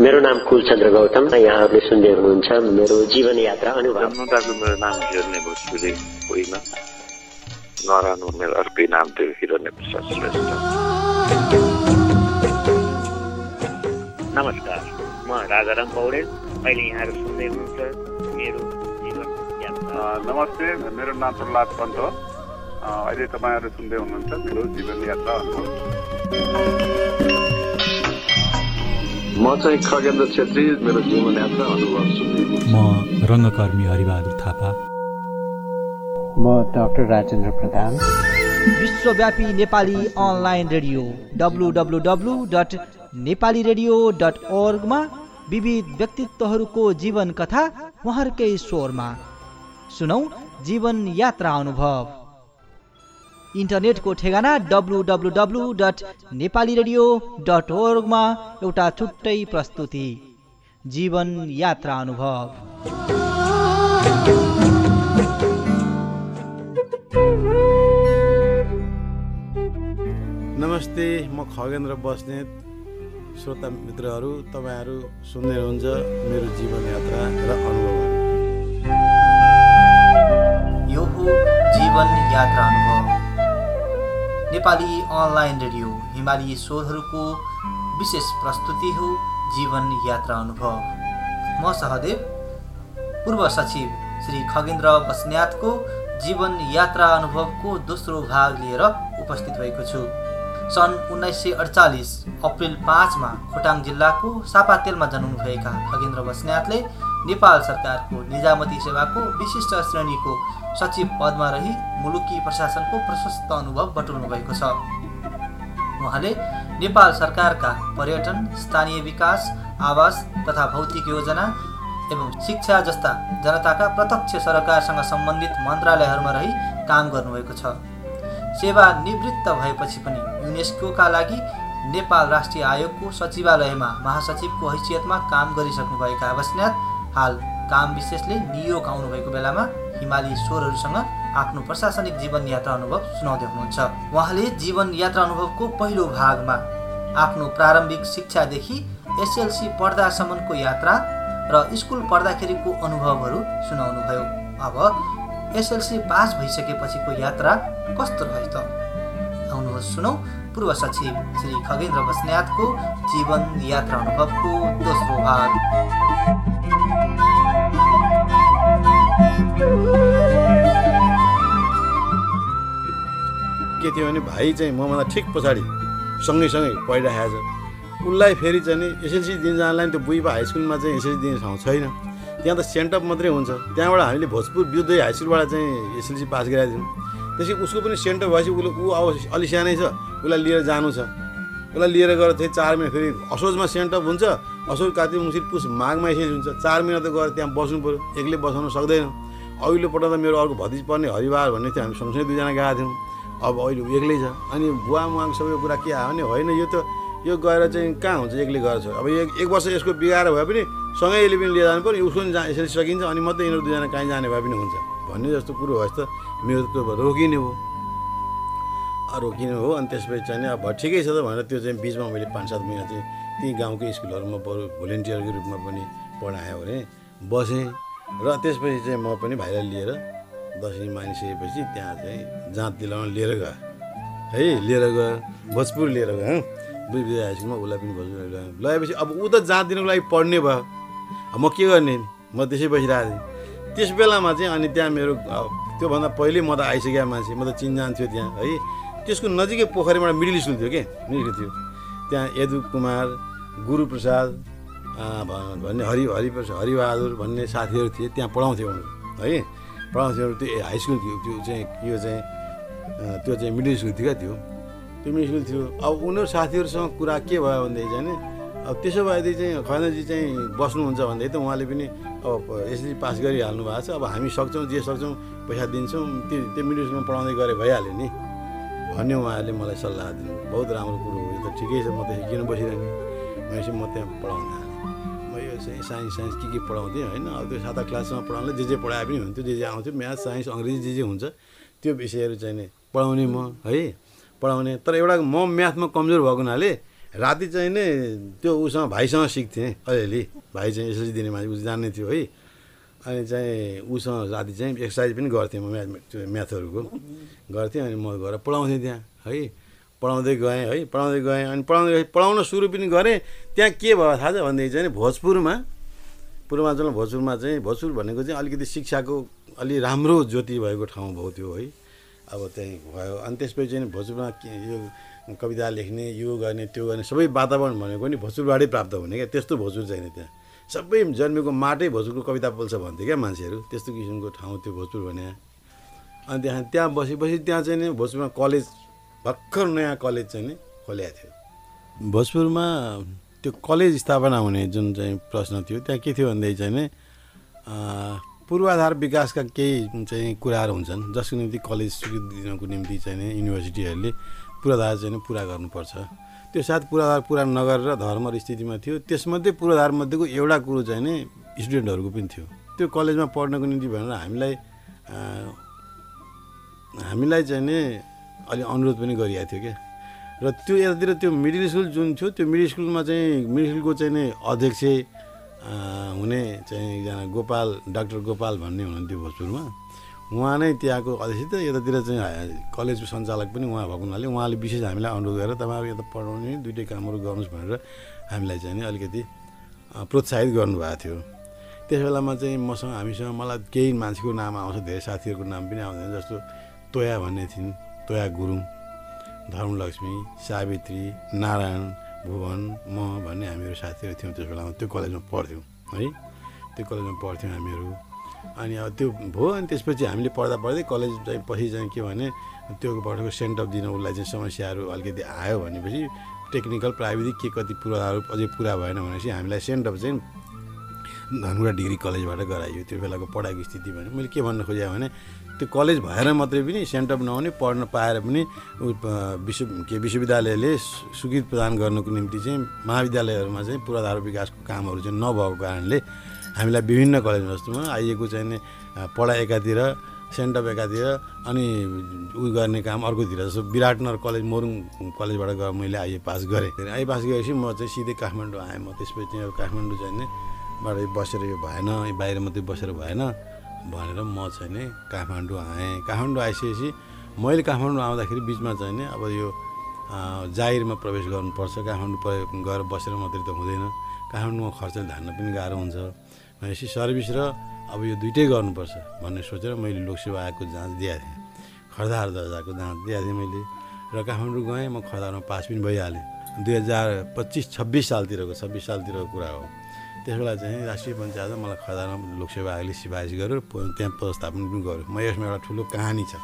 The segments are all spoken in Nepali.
मेरो नाम कुलचन्द्र गौतम यहाँहरूले सुन्दै हुनुहुन्छ मेरो जीवन यात्रा अनुभव मेरो नाम हिरण्य भोजपुरी होइन नरानो मेरो अर्कै नाम थियो हिरण्य प्रसाद श्रेष्ठ। नमस्कार म राजाराम पौडेल। अहिले यहाँहरू सुन्दै हुनुहुन्छ मेरो जीवन यात्रा नमस्ते मेरो नाम प्रहलाद पन्त अहिले तपाईँहरू सुन्दै हुनुहुन्छ मेरो जीवन यात्रा अनुभव म चाहिँ खगेन्द्र छेत्री मेरो जीवन यात्रा अनुभव म रङ्गकर्मी हरिबहादुर थापा म डाक्टर राजेन्द्र प्रधान विश्वव्यापी Nepali online radio W W W dot Nepali radio dot ओर्गमा विविध व्यक्तित्वहरूको जीवन कथा उहाँहरूकै स्वरमा सुनौ जीवन यात्रा अनुभव इन्टरनेटको ठेगाना W W W dot Nepali radio dot ओर्गमा एउटा छुट्टै प्रस्तुति। जीवन यात्रा अनुभव। नमस्ते म खगेन्द्र बस्नेत। श्रोता मित्रहरू तपाईँहरू सुन्दै हुनुहुन्छ मेरो जीवन यात्रा र अनुभव। यो हो जीवन यात्रा अनुभव। नेपाली अनलाइन रेडियो हिमाली स्वरहरूको विशेष प्रस्तुति हो जीवन यात्रा अनुभव। म सहदेव पूर्व सचिव श्री खगेन्द्र बस्न्यातको जीवन यात्रा अनुभवको दोस्रो भाग लिएर उपस्थित भएको छु। सन् उन्नाइस सय अडचालिस अप्रिल पाँचमा खोटाङ जिल्लाको सापातेलमा जन्मनुभएका खगेन्द्र बस्न्यातले नेपाल सरकारको निजामती सेवाको विशिष्ट श्रेणीको सचिव पदमा रही मुलुकी प्रशासनको प्रशस्त अनुभव बटुल्नु भएको छ। उहाँले नेपाल सरकारका पर्यटन स्थानीय विकास आवास तथा भौतिक योजना एवं शिक्षा जस्ता जनताका प्रत्यक्ष सरकारसँग सम्बन्धित मन्त्रालयहरूमा रही काम गर्नुभएको छ। सेवा निवृत्त भएपछि पनि युनेस्कोका लागि नेपाल राष्ट्रिय आयोगको सचिवालयमा महासचिवको हैसियतमा काम गरिसक्नुभएका बस्नेत हाल काम विशेषले नियोग आउनुभएको बेलामा हिमाली स्वरहरूसँग आफ्नो प्रशासनिक जीवन यात्रा अनुभव सुनाउँदै हुनुहुन्छ। उहाँले जीवन यात्रा अनुभवको पहिलो भागमा आफ्नो प्रारम्भिक शिक्षादेखि एसएलसी पढ्दासम्मको यात्रा र स्कुल पढ्दाखेरिको अनुभवहरू सुनाउनुभयो। अब एसएलसी पास भइसकेपछिको यात्रा कस्तो रह्यो त? आउनुहोस् सुनौ पूर्व सचिव श्री खगेन्द्र बस्नेतको जीवन यात्रा अनुभवको दोस्रो भाग। के थियो भने भाइ चाहिँ मभन्दा ठिक पछाडि सँगैसँगै पढिरहेको छ। उसलाई फेरि चाहिँ एसएलसी दिन जानलाई त्यो बुइपा हाई स्कुलमा चाहिँ एसएलसी दिने ठाउँ छैन। त्यहाँ त सेन्टअप मात्रै हुन्छ। त्यहाँबाट हामीले भोजपुर विद्युत हाई स्कुलबाट चाहिँ एसएलसी पास गराइदिउँ त्यसपछि उसको पनि सेन्टअप भएपछि उसले ऊ अब अलि सानै छ उसलाई लिएर जानु छ। उसलाई लिएर गएर चाहिँ चार महिना फेरि असोजमा सेन्टअप हुन्छ। असोज कार्तिक मुसिर पुस माघमा एसएलसी हुन्छ। चार महिना त गएर त्यहाँ बस्नु पऱ्यो एक्लै बसाउनु सक्दैन। अघिल्लो पल्ट त मेरो अर्को भतिज पर्ने हरिबार भन्ने थियो हामी सँगसँगै दुईजना गएका थियौँ। अब अहिले एक्लै छ। अनि बुवा मुवाको सबै कुरा के आयो भने होइन यो त यो गएर चाहिँ कहाँ हुन्छ एक्लै गएर छ अब एक एक वर्ष यसको बिगाएर भए पनि सँगै यसले पनि लिएर जानु पऱ्यो। उसको पनि जा यसरी सकिन्छ अनि मात्रै यिनीहरू दुईजना कहीँ जाने भए पनि हुन्छ। भन्ने जस्तो कुरो भएछ त मेरो त रोकिने हो। रोकिने हो अनि त्यसपछि चाहिँ अब ठिकै छ त भनेर त्यो चाहिँ बिचमा मैले पाँच सात महिना चाहिँ त्यहीँ गाउँकै स्कुलहरूमा बरु भोलिन्टियरको रूपमा पनि पढाएँ भने बसेँ। र त्यसपछि चाहिँ म पनि भाइलाई लिएर दसैँ मानिसकेपछि त्यहाँ चाहिँ जाँत दिलाउन लिएर गयो है लिएर गयो भोजपुर लिएर गयो दुई बिदा हाई स्कुलमा उसलाई पनि भोजपुर लगाएपछि अब ऊ त जाँत दिनुको लागि पढ्ने भयो। म के गर्ने? म त्यसै बसिरहेको थिएँ। त्यस बेलामा चाहिँ अनि त्यहाँ मेरो त्योभन्दा पहिल्यै म त आइसकेको मान्छे म त चिनजान थियो त्यहाँ है। त्यसको नजिकै पोखरीबाट मिडल स्कुल थियो कि? मिडल थियो। त्यहाँ यदु कुमार गुरुप्रसाद भन्ने हरि हरिप्रसाद हरिबहादुर भन्ने साथीहरू थिए त्यहाँ पढाउँथ्यो है? पढाउँथ्यो त्यो हाई स्कुल थियो त्यो चाहिँ यो चाहिँ त्यो चाहिँ मिडल स्कुल थियो क्या त्यो? त्यो मिडल स्कुल थियो। अब उनीहरू साथीहरूसँग कुरा के भयो भनेदेखि चाहिँ अब त्यसो भएदेखि चाहिँ खैनाजी चाहिँ बस्नुहुन्छ भनेदेखि त उहाँले पनि अब यसरी पास गरिहाल्नु भएको छ अब हामी सक्छौँ जे सक्छौँ पैसा दिन्छौँ त्यो त्यो मिडल स्कुलमा पढाउँदै गरे भइहाल्यो नि। भन्ने उहाँहरूले मलाई सल्लाह दिनु बहुत राम्रो कुरो हो यो त ठिकै छ म त किन बसिरहने? भनेपछि म त्यहाँ पढाउन साइन्स साइन्स के के पढाउँथेँ होइन। अब त्यो साता क्लासमा पढाउनलाई जे जे पढाए पनि हुन्थ्यो। जे जे आउँथ्यो म्याथ साइन्स अङ्ग्रेजी जे जे हुन्छ त्यो विषयहरू चाहिँ पढाउने म है पढाउने। तर एउटा म म्याथमा कमजोर भएको हुनाले राति चाहिँ नै त्यो उसँग भाइसँग सिक्थेँ अलिअलि। भाइ चाहिँ एसएलसी दिने मान्छे उस जान्ने थियो है। अनि चाहिँ उसँग राति चाहिँ एक्सर्साइज पनि गर्थेँ म म्याथ त्यो म्याथहरूको। गर्थेँ अनि म गएर पढाउँथेँ त्यहाँ है। पढाउँदै गएँ है पढाउँदै गएँ अनि पढाउँदै गएँ पढाउन सुरु पनि गरेँ। त्यहाँ के भयो थाहा छ? भनेदेखि चाहिँ भोजपुरमा पूर्वाञ्चलमा भोजपुरमा चाहिँ भोजपुर भनेको चाहिँ अलिकति शिक्षाको अलि राम्रो ज्योति भएको ठाउँ भयो त्यो है। अब त्यहीँ भयो। अनि त्यसपछि चाहिँ भोजपुरमा यो कविता लेख्ने यो गर्ने त्यो गर्ने सबै वातावरण भनेको नि भोजपुरबाटै प्राप्त हुने क्या। त्यस्तो भोजपुर छैन त्यहाँ। सबै जन्मेको माटै भोजपुरको कविता बोल्छ भन्थ्यो क्या मान्छेहरू। त्यस्तो किसिमको ठाउँ त्यो भोजपुर भने। अनि त्यहाँ त्यहाँ बसेपछि त्यहाँ चाहिँ नि भोजपुरमा कलेज भर्खर नयाँ कलेज चाहिँ नि खोलेको थियो। भोजपुरमा त्यो कलेज स्थापना हुने जुन चाहिँ प्रश्न थियो त्यहाँ के थियो भनेदेखि चाहिँ नि पूर्वाधार विकासका केही चाहिँ कुराहरू हुन्छन् जसको निम्ति कलेज स्वीकृति दिनको निम्ति चाहिँ युनिभर्सिटीहरूले पूर्वाधार चाहिँ पुरा गर्नुपर्छ। त्यो साथ पूर्वाधार पुरा नगरेर धर्म स्थितिमा थियो। त्यसमध्ये पूर्वाधारमध्येको एउटा कुरो चाहिँ नि स्टुडेन्टहरूको पनि थियो। त्यो कलेजमा पढ्नको निम्ति भनेर हामीलाई हामीलाई चाहिँ नि अलि अनुरोध पनि गरिएको थियो क्या र त्यो यतातिर त्यो मिडल स्कुल जुन थियो त्यो मिडल स्कुलमा चाहिँ मिडल स्कुलको चाहिँ नि अध्यक्ष हुने चाहिँ एकजना गोपाल डाक्टर गोपाल भन्ने हुनुहुन्थ्यो भोजपुरमा। उहाँ नै त्यहाँको अध्यक्ष त यतातिर चाहिँ कलेजको सञ्चालक पनि उहाँ भएको हुनाले उहाँले विशेष हामीलाई अनुरोध गरेर तपाईँहरू यता पढाउने दुइटै कामहरू गर्नुहोस् भनेर हामीलाई चाहिँ नि अलिकति प्रोत्साहित गर्नुभएको थियो। त्यस बेलामा चाहिँ मसँग हामीसँग मलाई केही मान्छेको नाम आउँछ धेरै साथीहरूको नाम पनि आउँदैन जस्तो तोया भन्ने थिइन्। तोया गुरुङ धर्मलक्ष्मी सावित्री नारायण भुवन म भन्ने हामीहरू साथीहरू थियौँ त्यस बेलामा। त्यो कलेजमा पढ्थ्यौँ है? त्यो कलेजमा पढ्थ्यौँ हामीहरू। अनि अब त्यो भयो अनि त्यसपछि हामीले पढ्दा पढ्दै कलेज चाहिँ पछि चाहिँ के भने त्यो पढेको सेन्ट अफ दिन उसलाई चाहिँ समस्याहरू अलिकति आयो भनेपछि टेक्निकल प्राविधिक के कति पुराहरू अझै पुरा भएन भनेपछि हामीलाई सेन्ट अफ चाहिँ धनगुडा डिग्री कलेजबाट गराइयो। त्यो बेलाको पढाइको स्थिति भने मैले के भन्न खोजेँ भने त्यो कलेज भएर मात्रै पनि सेन्ट अफ नहुने पढ्न पाएर पनि विश्व के विश्वविद्यालयले स्वीकृति प्रदान गर्नुको निम्ति चाहिँ महाविद्यालयहरूमा चाहिँ पूर्वाधार विकासको कामहरू चाहिँ नभएको कारणले हामीलाई विभिन्न कलेज जस्तोमा आइएको चाहिँ पढाइ एकातिर सेन्ट अफ एकातिर अनि उयो गर्ने काम अर्कोतिर जस्तो विराटनगर कलेज मोरुङ कलेजबाट मैले आइए पास गरेँ। आइए पास गरेपछि म चाहिँ सिधै काठमाडौँ आएँ। म त्यसपछि अब काठमाडौँ चाहिँ बाट बसेर यो भएन बाहिर मात्रै बसेर भएन भनेर म चाहिँ नि काठमाडौँ आएँ। काठमाडौँ आइसकेपछि मैले काठमाडौँ आउँदाखेरि बिचमा चाहिँ नि अब यो जाहिरमा प्रवेश गर्नुपर्छ। काठमाडौँ गएर बसेर मात्रै त हुँदैन। काठमाडौँमा खर्च धान्न पनि गाह्रो हुन्छ। भनेपछि सर्भिस र अब यो दुइटै गर्नुपर्छ भन्ने सोचेर मैले लोकसेवा आयोगको जाँच दिएको थिएँ। खरदार दर्जाको जाँच दिएको थिएँ मैले। र काठमाडौँ गएँ म खरदारमा पास पनि भइहालेँ। दुई हजार पच्चिस छब्बिस सालतिरको छब्बिस सालतिरको कुरा हो। त्यस चाहिँ राष्ट्रिय पञ्चायतमा मलाई खरदारमा लोकसेवा आयोगले सिफारिस गर्यो त्यहाँ व्यवस्थापन पनि गर्यो। म यसमा एउटा ठुलो कहानी छ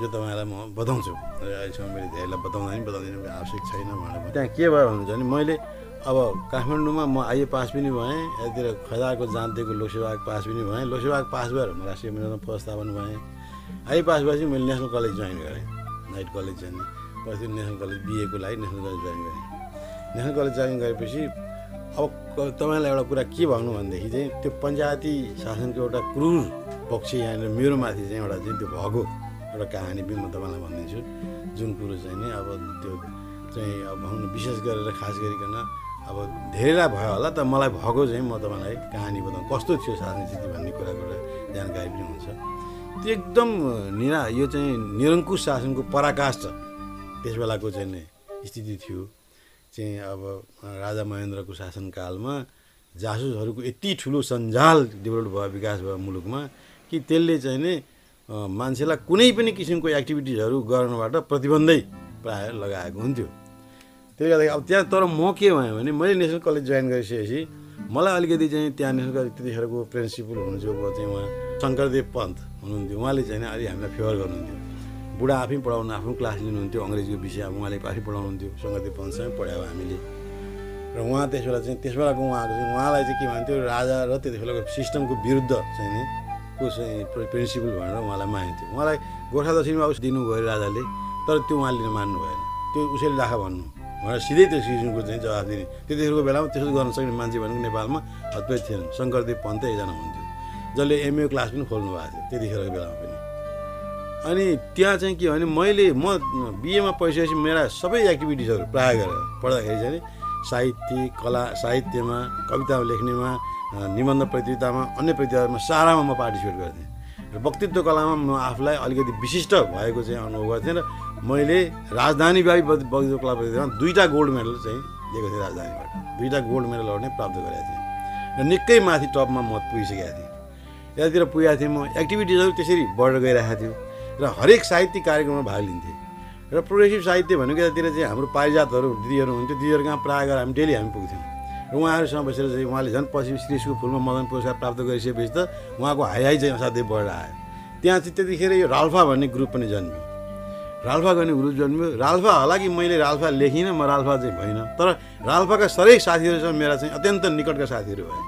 जो तपाईँलाई म बताउँछु। र अहिलेसम्म मैले धेरैलाई बताउँदा पनि बताउँदिनँ आवश्यक छैन भनेर त्यहाँ के भयो भने चाहिँ मैले अब काठमाडौँमा म आइए पास पनि भएँ यतातिर खदाको जान्तेको लोकसेवा पास पनि भएँ। लोकसेवा पास भएर म राष्ट्रिय पञ्चायतमा व्यवस्थापन भएँ। आइए पास भएपछि मैले नेसनल कलेज जोइन गरेँ नाइट कलेज चाहिँ पछि नेसनल कलेज बिएको लागि नेसनल कलेज जोइन गरेँ। नेसनल कलेज जोइन गरेपछि अब तपाईँलाई एउटा कुरा के भन्नु भनेदेखि चाहिँ त्यो पञ्चायती शासनको एउटा क्रुर पक्ष यहाँनिर मेरो माथि चाहिँ एउटा चाहिँ त्यो भएको एउटा कहानी पनि म तपाईँलाई भनिदिन्छु जुन कुरो चाहिँ नि अब त्यो चाहिँ अब भनौँ विशेष गरेर खास गरिकन अब धेरैलाई भयो होला त मलाई भएको चाहिँ म तपाईँलाई कहानी बताउँ। कस्तो थियो शासन स्थिति भन्ने कुराको एउटा जानकारी पनि हुन्छ। त्यो एकदम निरा यो चाहिँ निरङ्कुश शासनको पराकाष्ठ त्यस बेलाको चाहिँ स्थिति थियो। चाहिँ अब राजा महेन्द्रको शासनकालमा जासुसहरूको यति ठुलो सञ्जाल डेभलप भयो विकास भयो मुलुकमा कि त्यसले चाहिँ नि मान्छेलाई कुनै पनि किसिमको एक्टिभिटिजहरू गर्नबाट प्रतिबन्धै प्रायः लगाएको हुन्थ्यो। त्यसले गर्दाखेरि अब त्यहाँ तर म के भएँ भने मैले नेसनल कलेज जोइन गरिसकेपछि मलाई अलिकति चाहिँ त्यहाँ नेसनल कलेज त्यतिखेरको प्रिन्सिपल हुनुहुन्थ्यो चाहिँ उहाँ शङ्करदेव पन्त हुनुहुन्थ्यो। उहाँले चाहिँ अलि हामीलाई फेवर गर्नुहुन्थ्यो। बुढा आफै पढाउनु आफ्नो क्लास लिनुहुन्थ्यो अङ्ग्रेजीको विषय अब उहाँले आफै पढाउनुहुन्थ्यो शङ्करदेव पन्तसँगै पढायो हामीले। र उहाँ त्यस बेला चाहिँ त्यस बेलाको उहाँको चाहिँ उहाँलाई चाहिँ के भन्थ्यो राजा र त्यति बेलाको सिस्टमको विरुद्ध चाहिँ नि को चाहिँ प्रिन्सिपल भनेर उहाँलाई मानिन्थ्यो। उहाँलाई गोर्खा दक्षिणमा उस दिनुभयो राजाले तर त्यो उहाँले लिन मान्नु भएन। त्यो उसैले राख भन्नु। भनेर सिधै त्यो किसिमको चाहिँ जवाब दिने। त्यतिखेरको बेलामा त्यसो गर्न सक्ने मान्छे भनेको नेपालमा हतपै थिएन। शङ्करदेव पन्त एकजना हुन्थ्यो जसले एमए क्लास पनि खोल्नु भएको थियो त्यतिखेरको बेलामा पनि। अनि त्यहाँ चाहिँ के भने मैले म बिएमा पढिसकेपछि मेरा सबै एक्टिभिटिजहरू प्रायः गरेर पढ्दाखेरि चाहिँ साहित्य कला साहित्यमा कवितामा लेख्नेमा निबन्ध प्रतियोगितामा अन्य प्रतियोगितामा सारामा म पार्टिसिपेट गर्थेँ। र वक्तित्व कलामा म आफूलाई अलिकति विशिष्ट भएको चाहिँ अनुभव गर्थेँ र मैले राजधानीव्यापी वक्ति- वक्तित्व कला प्रतियोगितामा दुईवटा गोल्ड मेडल चाहिँ लिएको थिएँ राजधानीबाट दुईवटा गोल्ड मेडलहरू नै प्राप्त गरेको थिएँ। र निकै माथि टपमा म पुगिसकेको थिएँ। यतातिर पुगेको थिएँ म एक्टिभिटिजहरू त्यसरी बढेर गइरहेको थियो। र हरेक साहित्यिक कार्यक्रममा भाग लिन्थेँ। र प्रोग्रेसिभ साहित्य भनेको यतातिर चाहिँ हाम्रो पारिजातहरू दिदीहरू हुन्थ्यो दिदीहरू कहाँ प्रायः गरेर हामी डेली हामी पुग्थ्यौँ। र उहाँहरूसँग बसेर चाहिँ उहाँले झन् पछि श्रीष्को फुलमा मदन पुरस्कार प्राप्त गरिसकेपछि त उहाँको हाई हाई चाहिँ असाध्यै बढेर आयो। त्यहाँ चाहिँ त्यतिखेर यो राल्फा भन्ने ग्रुप पनि जन्मियो। राल्फा गर्ने ग्रुप जन्मियो। राल्फा हालाकि मैले राल्फा लेखिनँ म राल्फा चाहिँ भइनँ। तर राल्फाका सबै साथीहरूसँग मेरा चाहिँ अत्यन्त निकटका साथीहरू भए।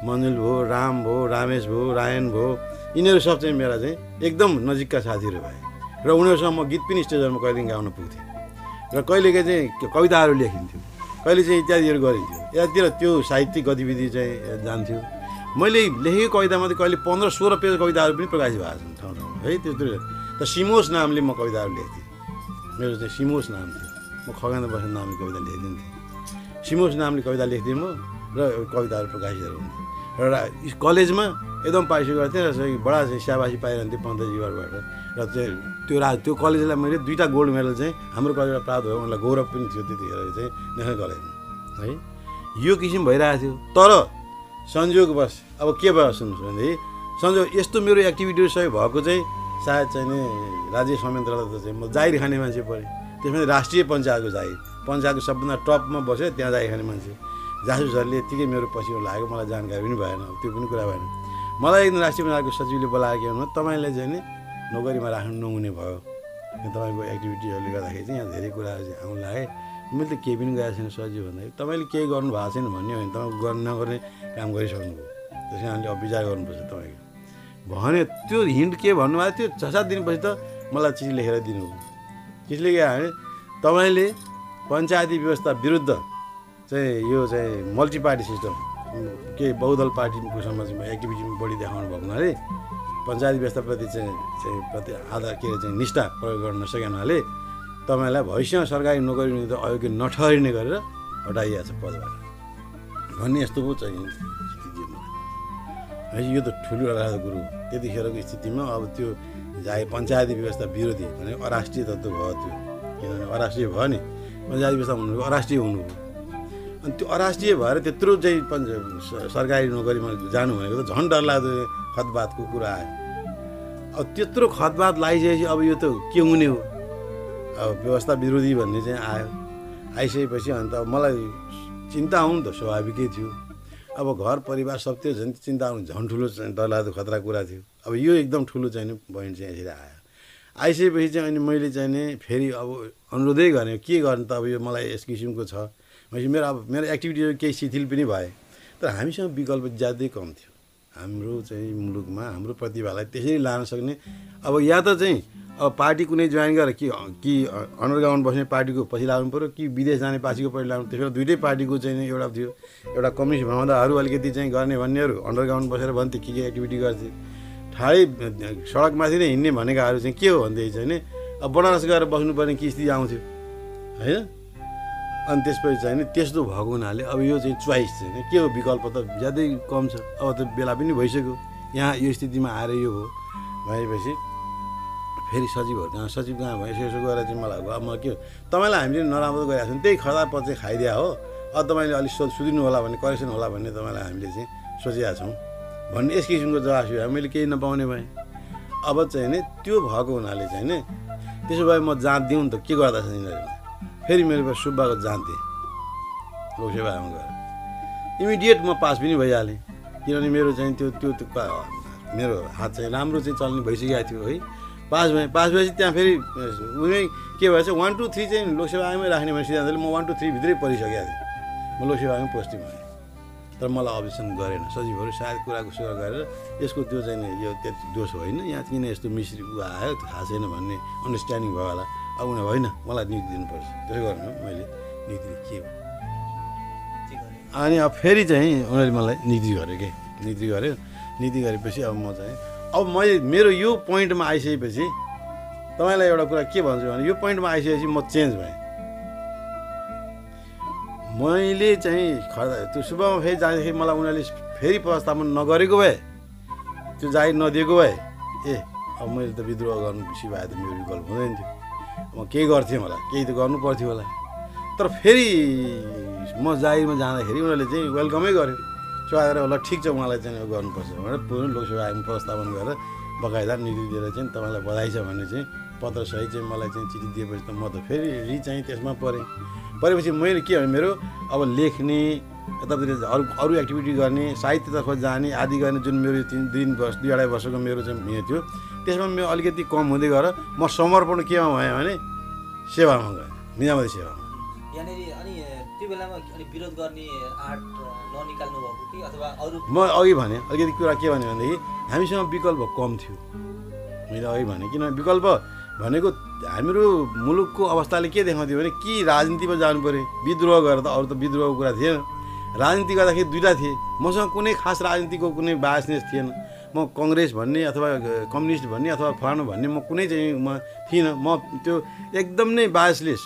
मन्जुल भयो राम भयो रामेश भयो रायन भयो यिनीहरू सब चाहिँ मेरा चाहिँ एकदम नजिकका साथीहरू भए। र उनीहरूसँग म गीत पनि स्टेजहरूमा कहिलेदेखि गाउन पुग्थेँ। र कहिलेकाहीँ चाहिँ कविताहरू लेखिन्थ्यो। कहिले चाहिँ इत्यादिहरू गरिन्थ्यो। यतातिर त्यो साहित्यिक गतिविधि चाहिँ जान्थ्यो। मैले लेखेको कवितामा चाहिँ कहिले पन्ध्र सोह्र पेज कविताहरू पनि प्रकाशित भएको छन् ठाउँ ठाउँमा। है त्यतिर त सिमोस नामले म कविताहरू लेख्थेँ। मेरो चाहिँ सिमोस नाम थियो। म खगेन्द्र बस्नेत नामले कविता लेखिदिन्थेँ। सिमोस नामले कविता लेख्थेँ म र कविताहरू प्रकाशितहरू हुन्थ्यो। रा- कलेजमा एकदम पार्टिसिपेट गर्थेँ र बडा चाहिँ स्याबासी पाइरहन्थेँ पन्तजीबाट र चाहिँ त्यो रा त्यो कलेजलाई मैले दुईवटा गोल्ड मेडल चाहिँ हाम्रो कलेजबाट प्राप्त भयो उनलाई गौरव पनि थियो त्यतिखेर चाहिँ नेसनल कलेजमा। है? यो किसिम भइरहेको थियो। तर संयोगवश अब के भयो सुन्नुहोस् भनेदेखि संयोग यस्तो मेरो एक्टिभिटीहरू सबै भएको चाहिँ सायद चाहिँ नि राज्य संयन्त्रलाई त चाहिँ म जाहिर खाने मान्छे परेँ। त्यसमा राष्ट्रिय पञ्चायतको जाहिर। पञ्चायतको सबभन्दा टपमा बसेँ त्यहाँ जाहिर खाने मान्छे। जासुसहरूले यत्तिकै मेरो पछि लागेको मलाई जानकारी पनि भएन। त्यो पनि कुरा भएन। मलाई एकदिन राष्ट्रिय पञ्चायतको सचिवले बोलाएर के भन्नु तपाईँलाई चाहिँ नि नोकरीमा राख्नु नहुने भयो। तपाईँको एक्टिभिटीहरूले गर्दाखेरि चाहिँ यहाँ धेरै कुराहरू चाहिँ आउनु लागे मैले त केही पनि गरेको छैन सचिव भन्दाखेरि। तपाईँले केही गर्नु भएको छैन भन्ने हो भने तपाईँ गर्नु नगर्ने काम गरिसक्नुभयो। त्यस कारणले अब विचार गर्नुपर्छ तपाईँको। भने त्यो हिन्ट के भन्नुभएको थियो? छ सात दिनपछि त मलाई चिठी लेखेर दिनुभयो। चिठी लेखे भने तपाईँले पञ्चायती व्यवस्था विरुद्ध चाहिँ यो चाहिँ मल्टी पार्टी सिस्टम के बहुदल पार्टीको चाहिँ एक्टिभिटीमा बढी देखाउनु भएको हुनाले पञ्चायती व्यवस्थाप्रति चाहिँ चाहिँ प्रति आधार के अरे चाहिँ निष्ठा प्रयोग गर्न नसके हुनाले तपाईँलाई भविष्यमा सरकारी नोकरी निम्ति अयोग्य नठहरिने गरेर हटाइएको छ पदबाट। भन्ने यस्तो पो चाहिँ स्थिति मलाई है यो त ठुलो राजा गुरु त्यतिखेरको स्थितिमा अब त्यो जाए पञ्चायती व्यवस्था विरोधी भने अराष्ट्रिय तत्त्व भयो त्यो। किनभने अराष्ट्रिय भयो नि। पञ्चायती व्यवस्था हुनुभयो अराष्ट्रिय हुनुभयो। अनि त्यो अराष्ट्रिय भएर त्यत्रो चाहिँ सरकारी नोकरीमा जानु भनेको त झन् डरलाग्दो खतबातको कुरा आयो। अब त्यत्रो खतबात लगाइसकेपछि अब यो त के हुने हो? अब व्यवस्था विरोधी भन्ने चाहिँ आयो। आइसकेपछि अन्त मलाई चिन्ता आउनु त स्वाभाविकै थियो। अब घर परिवार सब त्यो झन् चिन्ता आउनु झन् ठुलो डरलाग्दो खतरा कुरा थियो। अब यो एकदम ठुलो चाहिँ पोइन्ट चाहिँ यसरी आयो। आइसकेपछि चाहिँ अनि मैले चाहिँ नि फेरि अब अनुरोधै गरेँ के गर्नु त अब यो मलाई यस किसिमको छ। भनेपछि मेरो अब मेरो एक्टिभिटीहरू केही शिथिल पनि भए। तर हामीसँग विकल्प ज्यादै कम थियो। हाम्रो चाहिँ मुलुकमा हाम्रो प्रतिभालाई त्यसरी लान सक्ने अब या त चाहिँ अब पार्टी कुनै जोइन गरेर कि कि अन्डरग्राउन्ड बस्ने पार्टीको पछि लाग्नु पऱ्यो कि विदेश जाने पार्टीको पछि लाग्नु त्यसो दुइटै पार्टीको चाहिँ एउटा थियो एउटा कम्युनिस्ट भनाउँदा अरू अलिकति चाहिँ गर्ने भन्नेहरू अन्डरग्राउन्ड बसेर भन्थे के के एक्टिभिटी गर्थे। ठाडै सडकमाथि नै हिँड्ने भनेकाहरू चाहिँ के हो भनेदेखि चाहिँ अब बनारस गएर बस्नुपर्ने कि स्थिति आउँथ्यो। होइन? अनि त्यसपछि चाहिँ त्यस्तो भएको हुनाले अब यो चाहिँ चोइस चाहिँ के हो विकल्प त? ज्यादै कम छ। अब त बेला पनि भइसक्यो। यहाँ यो स्थितिमा आएर यो हो। भएपछि फेरि सचिवहरू कहाँ? सचिव कहाँ भयो? यसो यसो गरेर चाहिँ मलाई अब म के हो? तपाईँलाई हामीले नराम्रो गरेको छौँ। त्यही खदापद चाहिँ खाइदिया हो। अब तपाईँले अलिक सो सुधिनु होला भन्ने करेक्सन होला भन्ने तपाईँलाई हामीले चाहिँ सोचेका छौँ। भन्ने यस किसिमको जवाफ भयो मैले केही नपाउने भएँ। अब चाहिँ नि त्यो भएको हुनाले चाहिँ नि त्यसो भए म जाँच दिउँ नि त। के गर्दा छ यिनीहरू? फेरि मेरो सुब्बाको जान्थेँ। लोकसेवा आमा गएर इमिडिएट म पास पनि भइहालेँ। किनभने मेरो चाहिँ त्यो त्यो मेरो हात चाहिँ राम्रो चाहिँ चल्ने भइसकेको थियो है। पास भएँ पास भएपछि त्यहाँ फेरि उनी के भएछ वान टू थ्री चाहिँ लोकसेवा आयोगमै राख्ने भने सिद्धान्तले म वान टू थ्री भित्रै परिसकेको थिएँ। म लोकसेवा आयोगमै पोस्टिङ भएँ। तर मलाई अब्जेक्सन गरेन। सचिवहरू सायद कुराको सुरुवात गरेर यसको त्यो चाहिँ यो त्यति दोष होइन। यहाँ किन यस्तो मिश्री आयो? थाहा छैन भन्ने अन्डरस्ट्यान्डिङ भयो होला। उनीहरू होइन मलाई नियुक्ति दिनुपर्छ त्यसो गर्नु मैले नियुक्ति के हो अनि अब फेरि चाहिँ उनीहरूले मलाई नियुक्ति गर्यो कि? नियुक्ति गर्यो नियुक्ति गरेपछि अब म चाहिँ अब मैले मेरो यो पोइन्टमा आइसकेपछि तपाईँलाई एउटा कुरा के भन्छु भने यो पोइन्टमा आइसकेपछि म चेन्ज भएँ। मैले चाहिँ खर्दा त्यो शुभमा फेरि जाँदाखेरि मलाई उनीहरूले फेरि व्यवस्थापन नगरेको भए त्यो जागिर नदिएको भए ए अब मैले त विद्रोह गर्नु बेसी भए त मेरो विकल्प हुँदैन थियो। म केही गर्थेँ होला केही त गर्नु पर्थ्यो होला। तर फेरि म जागिरमा जाँदाखेरि उनीहरूले चाहिँ वेलकमै गर्यो सेवा गरेर ल ठिक छ उहाँलाई चाहिँ गर्नुपर्छ भनेर पुरै लोकसेवा आयोगमा प्रस्तावन गरेर बकाइदा निधि दिएर चाहिँ तपाईँलाई बधाई छ भने चाहिँ पत्र सहित चाहिँ मलाई चाहिँ चिठी दिएपछि त म त फेरि रि चाहिँ त्यसमा परेँ। परेपछि मैले के भने मेरो अब लेख्ने यतातिर अरू अरू एक्टिभिटी गर्ने साहित्यतर्फ जाने आदि गर्ने जुन मेरो तिन दुई वर्ष दुई अढाई वर्षको मेरो चाहिँ थियो त्यसमा मेरो अलिकति कम हुँदै गएर म समर्पण केमा भएँ भने सेवामा गएँ निजामती सेवामा यहाँनिर अनि त्यो बेलामा विरोध गर्ने आर्ट ननिकाल्नु भएको कि अथवा अरू म अघि भने अलिकति कुरा के भने भनेदेखि हामीसँग विकल्प कम थियो। मैले अघि भने किनभने विकल्प भनेको हाम्रो मुलुकको अवस्थाले के देखाउँथ्यो भने कि राजनीतिमा जानु पऱ्यो विद्रोह गरेर त अरू त विद्रोहको कुरा थिएन। राजनीति गर्दाखेरि दुइटा थिए। मसँग कुनै खास राजनीतिको कुनै बायसनेस थिएन। म कङ्ग्रेस भन्ने अथवा कम्युनिस्ट भन्ने अथवा फलानु भन्ने म कुनै चाहिँ म थिइनँ। म त्यो एकदम नै बायसलेस।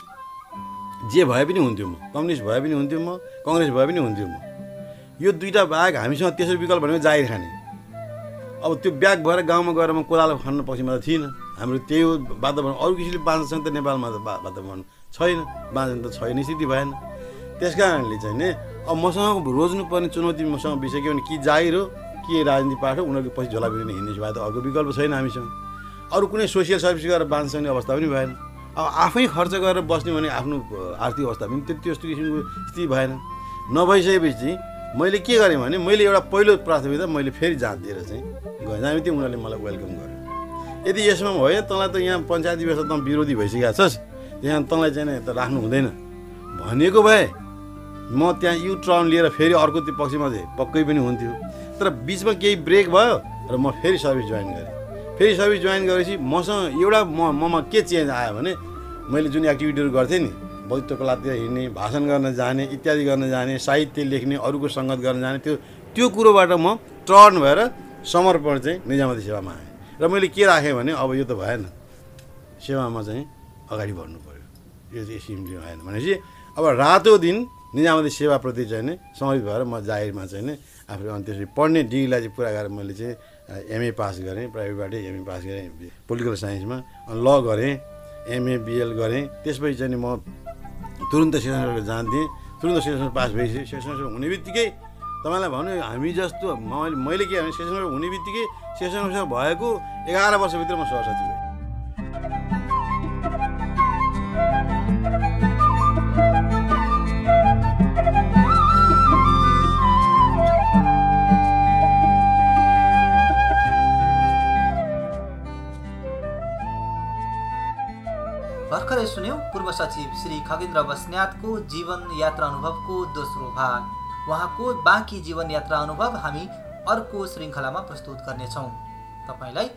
जे भए पनि हुन्थ्यो म। कम्युनिस्ट भए पनि हुन्थ्यो म कङ्ग्रेस भए पनि हुन्थ्यो म। यो दुइटा बाहेक हामीसँग तेस्रो विकल्प भनेको जागिर खाने। अब त्यो ब्याग भएर गाउँमा गएर म कोदालो खन्न पक्षमा त थिइनँ। हाम्रो त्यही हो वातावरण अरू किसिमले बाँच्न त नेपालमा त वातावरण छैन। बाँच्न त छैन स्थिति भएन। त्यस कारणले चाहिँ नि अब मसँग रोज्नुपर्ने चुनौती मसँग के भने कि जागिर हो के राजनीति पाठ हो उनीहरूको पछि झोला बिग्रिने हिँड्ने भए त अर्को विकल्प छैन हामीसँग। अरू कुनै सोसियल सर्भिस गरेर बाँच्न अवस्था पनि भएन। अब आफै खर्च गरेर बस्ने भने आफ्नो आर्थिक अवस्था पनि त्यति त्यस्तो किसिमको स्थिति भएन। नभइसकेपछि मैले के गरेँ भने मैले एउटा पहिलो प्राथमिकता मैले फेरि जाँच दिएर चाहिँ गएँ जहाँ त्यो उनीहरूले मलाई वेलकम गर्यो। यदि यसमा भयो तँलाई त यहाँ पञ्चायती व्यवस्था त विरोधी भइसकेको छस्। यहाँ तँलाई चाहिँ त राख्नु हुँदैन। भनेको भए म त्यहाँ यु टर्न लिएर फेरि अर्को त्यो पक्षमा चाहिँ पक्कै पनि हुन्थ्यो। तर बिचमा केही ब्रेक भयो र म फेरि सर्भिस जोइन गरेँ। फेरि सर्भिस जोइन गरेपछि मसँग एउटा म ममा के चेन्ज आयो भने मैले जुन एक्टिभिटीहरू गर्थेँ नि बौद्ध कलातिर हिँड्ने भाषण गर्न जाने इत्यादि गर्न जाने साहित्य लेख्ने अरूको सङ्गत गर्न जाने त्यो त्यो कुरोबाट म टर्न भएर समर्पण चाहिँ निजामती सेवामा आएँ। र मैले के राखेँ भने अब यो त भएन। सेवामा चाहिँ अगाडि बढ्नु पऱ्यो यो चाहिँ सिमले भएन भनेपछि अब रातो दिन निजामती सेवाप्रति चाहिँ नै समर्पित भएर म जागिरमा चाहिँ नै आफूले अनि त्यसरी पढ्ने डिग्रीलाई चाहिँ पुरा गरेर मैले चाहिँ एमए पास गरेँ प्राइभेटबाटै एमए पास गरेँ पोलिटिकल साइन्समा अनि ल गरेँ एमए बिएल गरेँ। त्यसपछि चाहिँ म तुरन्त सेसन जान्थेँ। तुरन्त सेसन पास भइसक्यो सेसन हुने बित्तिकै तपाईँलाई भन्नु हामी जस्तो मैले मैले के भने सेसन हुने बित्तिकै सेसन भएको एघार वर्षभित्र म सहसचिव भएँ। पूर्व सचिव श्री खगेन्द्र बस्न्यातको जीवन यात्रा अनुभवको दोस्रो भाग। उहाँको बाँकी जीवन यात्रा अनुभव हामी अर्को श्रृङ्खलामा प्रस्तुत गर्नेछौँ। तपाईँलाई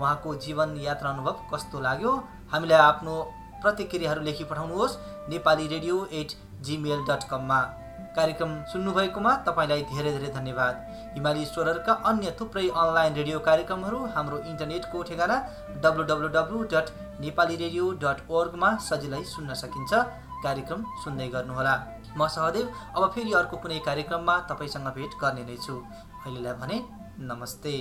उहाँको जीवन यात्रा अनुभव कस्तो लाग्यो? हामीलाई आफ्नो प्रतिक्रियाहरू लेखी पठाउनुहोस्। Nepali radio at Gmail dot कममा। कार्यक्रम सुन्नुभएकोमा तपाईँलाई धेरै धेरै धन्यवाद। हिमाली स्वरहरूका अन्य थुप्रै अनलाइन रेडियो कार्यक्रमहरू हाम्रो इन्टरनेटको ठेगाना W W W dot Nepali radio dot ओर्गमा सजिलै सुन्न सकिन्छ। कार्यक्रम सुन्दै गर्नुहोला। म सहदेव अब फेरि अर्को कुनै कार्यक्रममा तपाईँसँग भेट गर्ने नै छु। अहिलेलाई भने नमस्ते।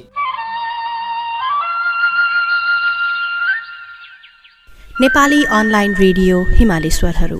नेपाली अनलाइन रेडियो हिमाली स्वरहरू।